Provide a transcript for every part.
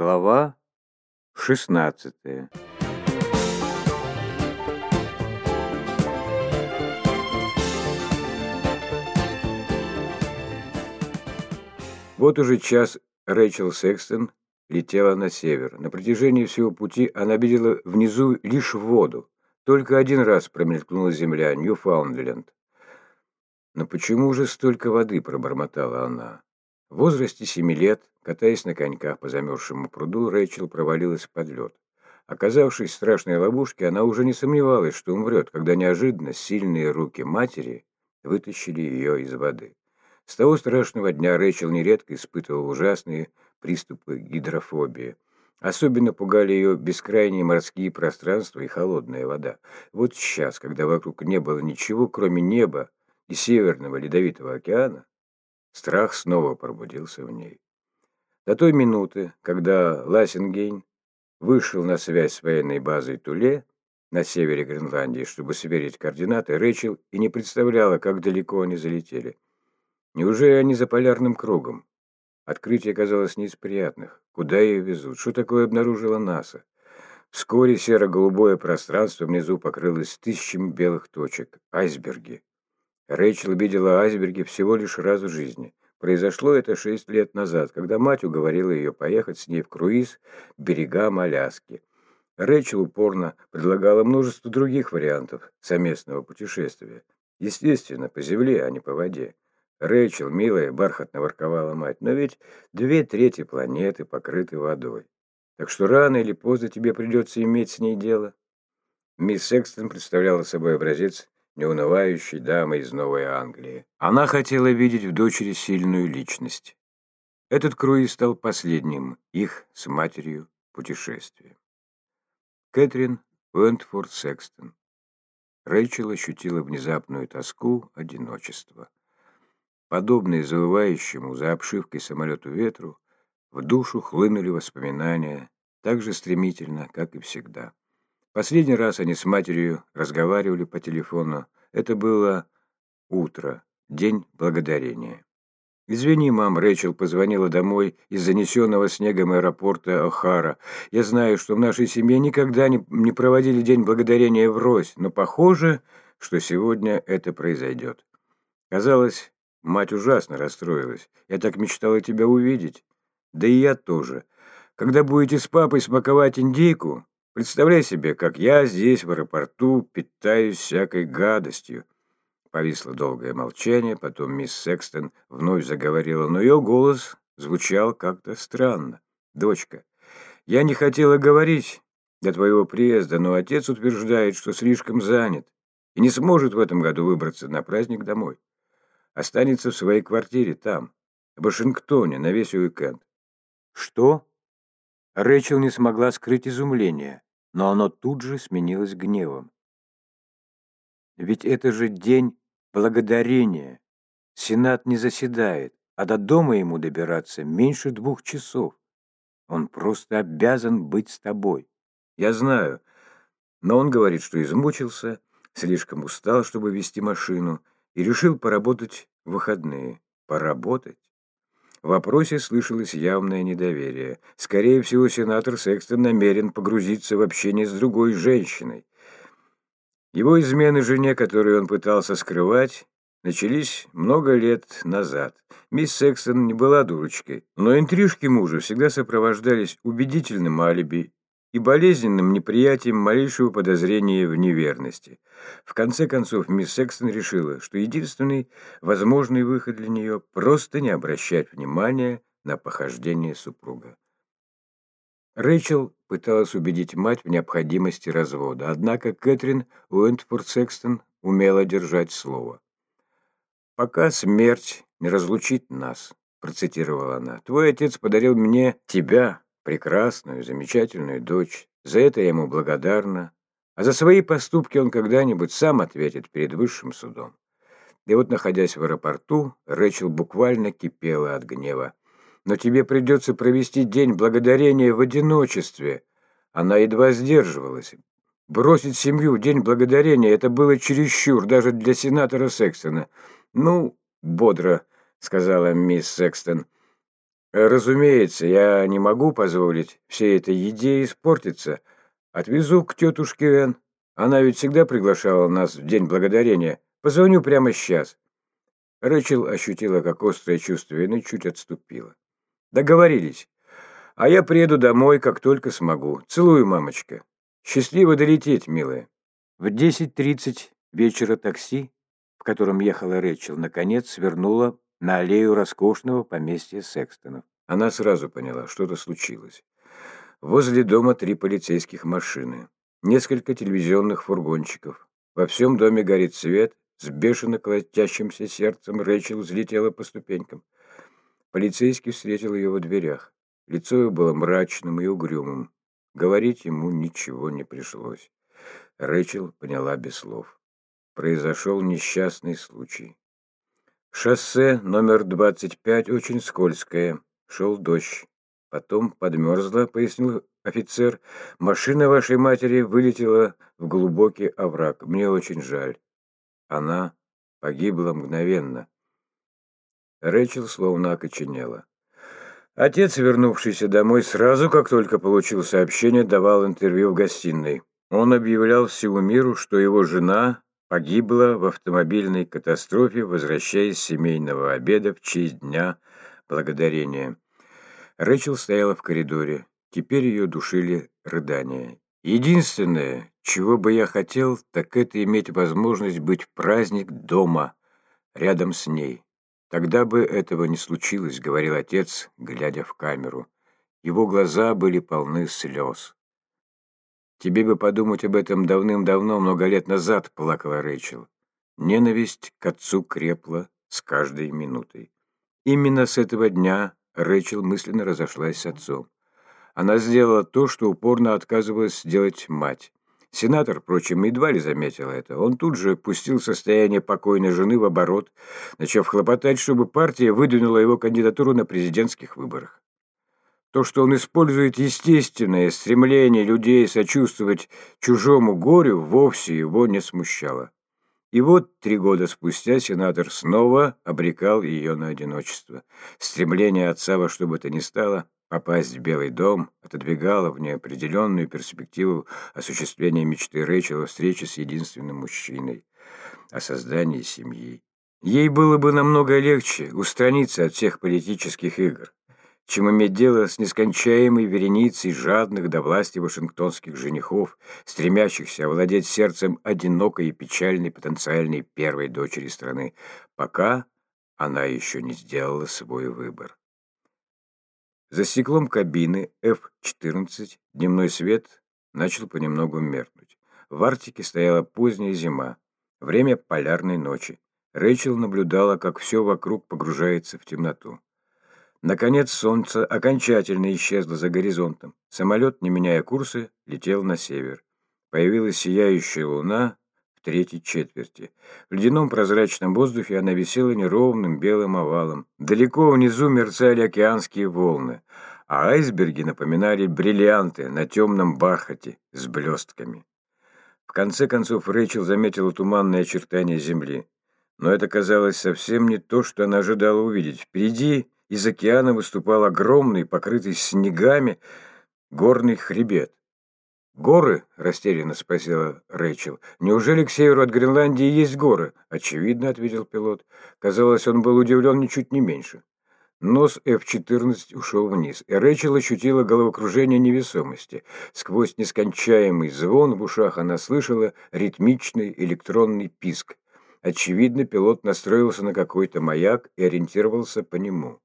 Глава шестнадцатая Вот уже час Рэйчел Секстон летела на север. На протяжении всего пути она видела внизу лишь воду. Только один раз промелькнула земля, Ньюфаундленд. «Но почему же столько воды?» – пробормотала она. В возрасте семи лет, катаясь на коньках по замерзшему пруду, Рэйчел провалилась под лед. Оказавшись в страшной ловушке, она уже не сомневалась, что умрет, когда неожиданно сильные руки матери вытащили ее из воды. С того страшного дня Рэйчел нередко испытывала ужасные приступы гидрофобии. Особенно пугали ее бескрайние морские пространства и холодная вода. Вот сейчас, когда вокруг не было ничего, кроме неба и Северного Ледовитого океана, страх снова пробудился в ней. До той минуты, когда Лассенгейн вышел на связь с военной базой Туле на севере Гренландии, чтобы сверить координаты, Рэйчел и не представляла, как далеко они залетели. Неужели они за полярным кругом? Открытие казалось не из приятных. Куда ее везут? Что такое обнаружила НАСА? Вскоре серо-голубое пространство внизу покрылось тысячами белых точек. Айсберги. Рэйчел видела айсберги всего лишь раз в жизни. Произошло это шесть лет назад, когда мать уговорила ее поехать с ней в круиз к берегам Аляски. Рэйчел упорно предлагала множество других вариантов совместного путешествия. Естественно, по земле, а не по воде. Рэйчел, милая, бархатно ворковала мать, но ведь две трети планеты покрыты водой. Так что рано или поздно тебе придется иметь с ней дело. Мисс Секстон представляла собой образец неунывающей дамы из Новой Англии. Она хотела видеть в дочери сильную личность. Этот круиз стал последним их с матерью путешествием. Кэтрин Уэнтфорд Секстон. Рэйчел ощутила внезапную тоску одиночества. Подобные завывающему за обшивкой самолету ветру, в душу хлынули воспоминания так же стремительно, как и всегда. Последний раз они с матерью разговаривали по телефону. Это было утро, день благодарения. «Извини, мам, Рэйчел позвонила домой из занесенного снегом аэропорта О'Хара. Я знаю, что в нашей семье никогда не, не проводили День Благодарения врозь, но похоже, что сегодня это произойдет. Казалось, мать ужасно расстроилась. Я так мечтала тебя увидеть. Да и я тоже. Когда будете с папой смаковать индейку, Представляй себе, как я здесь, в аэропорту, питаюсь всякой гадостью. Повисло долгое молчание, потом мисс Секстон вновь заговорила, но ее голос звучал как-то странно. «Дочка, я не хотела говорить до твоего приезда, но отец утверждает, что слишком занят и не сможет в этом году выбраться на праздник домой. Останется в своей квартире там, в Вашингтоне, на весь уикенд». «Что?» Рэчел не смогла скрыть изумление, но оно тут же сменилось гневом. Ведь это же день благодарения. Сенат не заседает, а до дома ему добираться меньше двух часов. Он просто обязан быть с тобой. Я знаю, но он говорит, что измучился, слишком устал, чтобы вести машину, и решил поработать в выходные. Поработать? В вопросе слышалось явное недоверие. Скорее всего, сенатор Секстон намерен погрузиться в общение с другой женщиной. Его измены жене, которую он пытался скрывать, начались много лет назад. Мисс Секстон не была дурочкой, но интрижки мужа всегда сопровождались убедительным алиби и болезненным неприятием малейшего подозрения в неверности. В конце концов, мисс Секстон решила, что единственный возможный выход для нее – просто не обращать внимания на похождение супруга. Рэйчел пыталась убедить мать в необходимости развода, однако Кэтрин Уэнтфорд Секстон умела держать слово. «Пока смерть не разлучит нас», – процитировала она, – «твой отец подарил мне тебя, прекрасную, замечательную дочь. За это я ему благодарна. А за свои поступки он когда-нибудь сам ответит перед высшим судом. И вот, находясь в аэропорту, Рэчел буквально кипела от гнева. «Но тебе придется провести день благодарения в одиночестве». Она едва сдерживалась. Бросить семью в день благодарения – это было чересчур, даже для сенатора Секстона. «Ну, бодро», – сказала мисс Секстон, – Разумеется, я не могу позволить всей этой еде испортиться. Отвезу к тетушке Эн. Она ведь всегда приглашала нас в День Благодарения. Позвоню прямо сейчас. Рэчел ощутила, как острое чувство вины чуть отступило. Договорились. А я приеду домой, как только смогу. Целую, мамочка. Счастливо долететь, милая. В 10.30 вечера такси, в котором ехала Рэчел, наконец свернула на аллею роскошного поместья Секстонов. Она сразу поняла, что-то случилось. Возле дома три полицейских машины, несколько телевизионных фургончиков. Во всем доме горит свет, с бешено колотящимся сердцем Рэчел взлетела по ступенькам. Полицейский встретил ее в дверях. Лицо его было мрачным и угрюмым. Говорить ему ничего не пришлось. Рэчел поняла без слов. Произошел несчастный случай. Шоссе номер 25 очень скользкое. Шел дождь. Потом подмерзла, пояснил офицер. Машина вашей матери вылетела в глубокий овраг. Мне очень жаль. Она погибла мгновенно. Рэчел словно окоченела. Отец, вернувшийся домой сразу, как только получил сообщение, давал интервью в гостиной. Он объявлял всему миру, что его жена погибла в автомобильной катастрофе, возвращаясь с семейного обеда в честь Дня Благодарения. Рэчел стояла в коридоре. Теперь ее душили рыдания. Единственное, чего бы я хотел, так это иметь возможность быть в праздник дома, рядом с ней. «Тогда бы этого не случилось», — говорил отец, глядя в камеру. Его глаза были полны слез. «Тебе бы подумать об этом давным-давно, много лет назад», — плакала Рэйчел. Ненависть к отцу крепла с каждой минутой. Именно с этого дня Рэйчел мысленно разошлась с отцом. Она сделала то, что упорно отказывалась сделать мать. Сенатор, впрочем, едва ли заметил это. Он тут же пустил состояние покойной жены в оборот, начав хлопотать, чтобы партия выдвинула его кандидатуру на президентских выборах. То, что он использует естественное стремление людей сочувствовать чужому горю, вовсе его не смущало. И вот три года спустя сенатор снова обрекал ее на одиночество. Стремление отца во что бы то ни стало Попасть в Белый дом отодвигало в неопределенную перспективу осуществления мечты Рэйчел о встрече с единственным мужчиной, о создании семьи. Ей было бы намного легче устраниться от всех политических игр, чем иметь дело с нескончаемой вереницей жадных до власти вашингтонских женихов, стремящихся овладеть сердцем одинокой и печальной потенциальной первой дочери страны, пока она еще не сделала свой выбор. За стеклом кабины F-14 дневной свет начал понемногу меркнуть. В Арктике стояла поздняя зима, время полярной ночи. Рэйчел наблюдала, как все вокруг погружается в темноту. Наконец солнце окончательно исчезло за горизонтом. Самолет, не меняя курса, летел на север. Появилась сияющая луна, третьей четверти. В ледяном прозрачном воздухе она висела неровным белым овалом. Далеко внизу мерцали океанские волны, а айсберги напоминали бриллианты на темном бархате с блестками. В конце концов Рэйчел заметила туманные очертания земли. Но это казалось совсем не то, что она ожидала увидеть. Впереди из океана выступал огромный, покрытый снегами, горный хребет. «Горы?» – растерянно спросила Рэйчел. «Неужели к северу от Гренландии есть горы?» «Очевидно», – ответил пилот. Казалось, он был удивлен ничуть не меньше. Нос F-14 ушел вниз, и Рэйчел ощутила головокружение невесомости. Сквозь нескончаемый звон в ушах она слышала ритмичный электронный писк. Очевидно, пилот настроился на какой-то маяк и ориентировался по нему.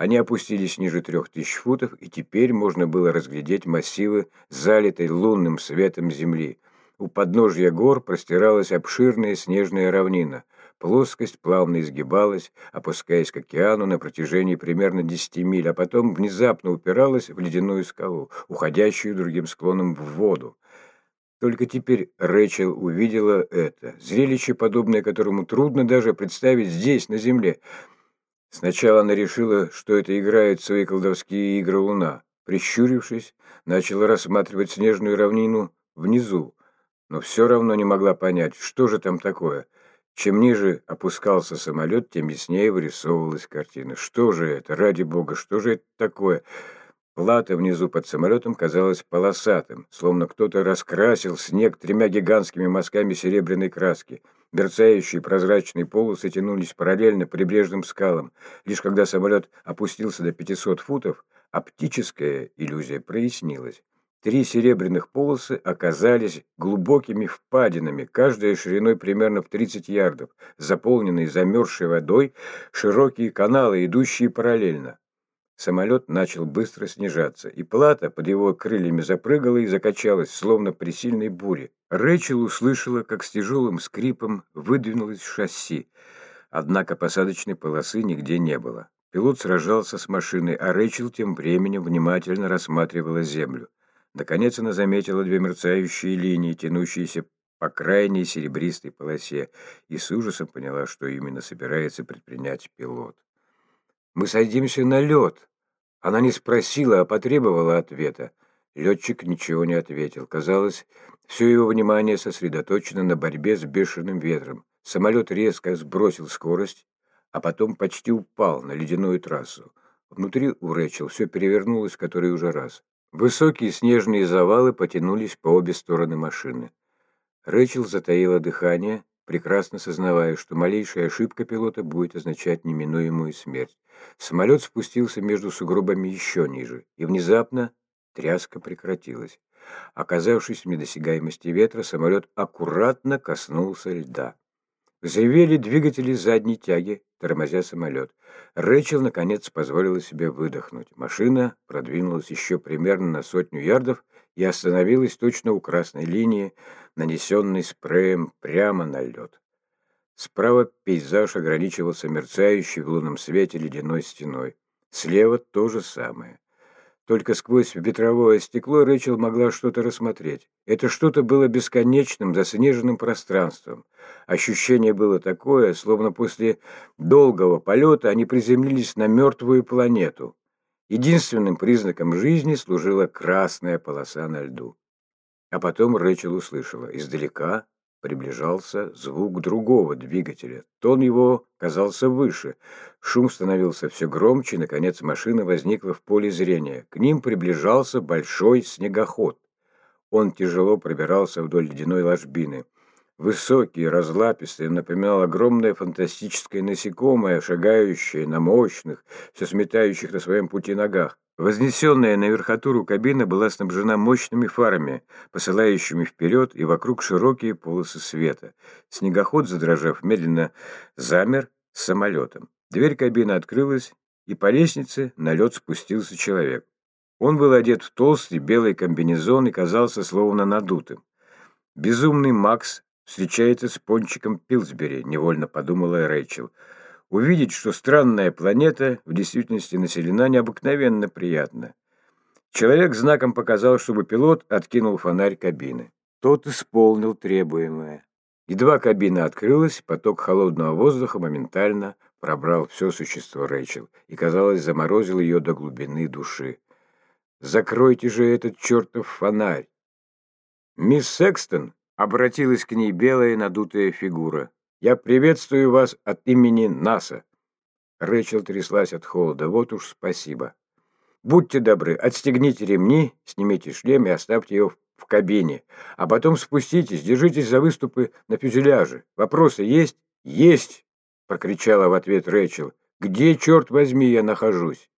Они опустились ниже трех тысяч футов, и теперь можно было разглядеть массивы, залитой лунным светом земли. У подножья гор простиралась обширная снежная равнина. Плоскость плавно изгибалась, опускаясь к океану на протяжении примерно 10 миль, а потом внезапно упиралась в ледяную скалу, уходящую другим склоном в воду. Только теперь Рэчел увидела это, зрелище, подобное которому трудно даже представить здесь, на земле. Сначала она решила, что это играет свои колдовские игры луна. Прищурившись, начала рассматривать снежную равнину внизу, но все равно не могла понять, что же там такое. Чем ниже опускался самолет, тем яснее вырисовывалась картина. Что же это? Ради бога, что же это такое? Плата внизу под самолетом казалась полосатым, словно кто-то раскрасил снег тремя гигантскими мазками серебряной краски. Мерцающие прозрачные полосы тянулись параллельно прибрежным скалам. Лишь когда самолет опустился до 500 футов, оптическая иллюзия прояснилась. Три серебряных полосы оказались глубокими впадинами, каждая шириной примерно в 30 ярдов, заполненные замерзшей водой, широкие каналы, идущие параллельно. Самолет начал быстро снижаться, и плата под его крыльями запрыгала и закачалась, словно при сильной буре. Рэчел услышала, как с тяжелым скрипом выдвинулось шасси, однако посадочной полосы нигде не было. Пилот сражался с машиной, а Рэчел тем временем внимательно рассматривала землю. Наконец она заметила две мерцающие линии, тянущиеся по крайней серебристой полосе, и с ужасом поняла, что именно собирается предпринять пилот. «Мы садимся на лед!» Она не спросила, а потребовала ответа. Летчик ничего не ответил. Казалось, все его внимание сосредоточено на борьбе с бешеным ветром. Самолет резко сбросил скорость, а потом почти упал на ледяную трассу. Внутри у Рэчел все перевернулось который уже раз. Высокие снежные завалы потянулись по обе стороны машины. Рэчел затаила дыхание, прекрасно сознавая, что малейшая ошибка пилота будет означать неминуемую смерть. Самолет спустился между сугробами еще ниже, и внезапно тряска прекратилась. Оказавшись в недосягаемости ветра, самолет аккуратно коснулся льда. Взревели двигатели задней тяги, тормозя самолет. Рэчел, наконец, позволила себе выдохнуть. Машина продвинулась еще примерно на сотню ярдов и остановилась точно у красной линии, нанесенной спреем прямо на лед. Справа пейзаж ограничивался мерцающей в лунном свете ледяной стеной. Слева то же самое. Только сквозь ветровое стекло Рэчел могла что-то рассмотреть. Это что-то было бесконечным, заснеженным пространством. Ощущение было такое, словно после долгого полета они приземлились на мертвую планету. Единственным признаком жизни служила красная полоса на льду. А потом Рэчел услышала издалека Приближался звук другого двигателя. Тон его казался выше. Шум становился все громче, и, наконец, машина возникла в поле зрения. К ним приближался большой снегоход. Он тяжело пробирался вдоль ледяной ложбины. Высокий, разлапистый, напоминал огромное фантастическое насекомое, шагающее на мощных, все сметающих на своем пути ногах. Вознесенная на верхотуру кабина была снабжена мощными фарами, посылающими вперед и вокруг широкие полосы света. Снегоход, задрожав, медленно замер с самолетом. Дверь кабины открылась, и по лестнице на лед спустился человек. Он был одет в толстый белый комбинезон и казался словно надутым. «Безумный Макс встречается с пончиком Пилсбери», — невольно подумала Рэйчел. Увидеть, что странная планета в действительности населена необыкновенно приятно. Человек знаком показал, чтобы пилот откинул фонарь кабины. Тот исполнил требуемое. Едва кабина открылась, поток холодного воздуха моментально пробрал все существо Рэйчел и, казалось, заморозил ее до глубины души. «Закройте же этот чертов фонарь!» «Мисс Секстон!» — обратилась к ней белая надутая фигура. Я приветствую вас от имени НАСА. Рэчел тряслась от холода. Вот уж спасибо. Будьте добры, отстегните ремни, снимите шлем и оставьте его в кабине. А потом спуститесь, держитесь за выступы на фюзеляже. Вопросы есть? Есть! Прокричала в ответ Рэчел. Где, черт возьми, я нахожусь?